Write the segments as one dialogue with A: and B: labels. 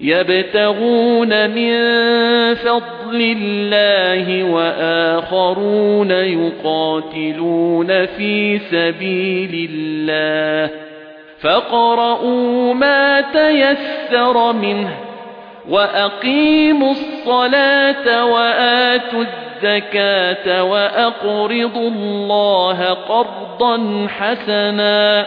A: يَبْتَغُونَ مِنْ فَضْلِ اللَّهِ وَآخَرُونَ يُقَاتِلُونَ فِي سَبِيلِ اللَّهِ. فَاقْرَؤُوا مَا تَيَسَّرَ مِنْهُ وَأَقِيمُوا الصَّلَاةَ وَآتُوا الزَّكَاةَ وَأَقْرِضُوا اللَّهَ قَرْضًا حَسَنًا.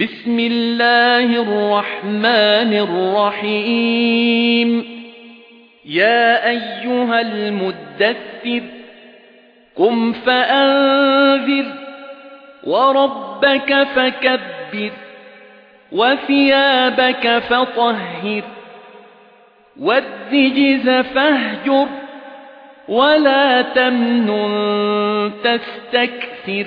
A: بسم الله الرحمن الرحيم. يا أيها المدثر قم فأنذر وربك فكبر وثيابك فطهر والرجز فاهجر ولا تمنن تستكثر.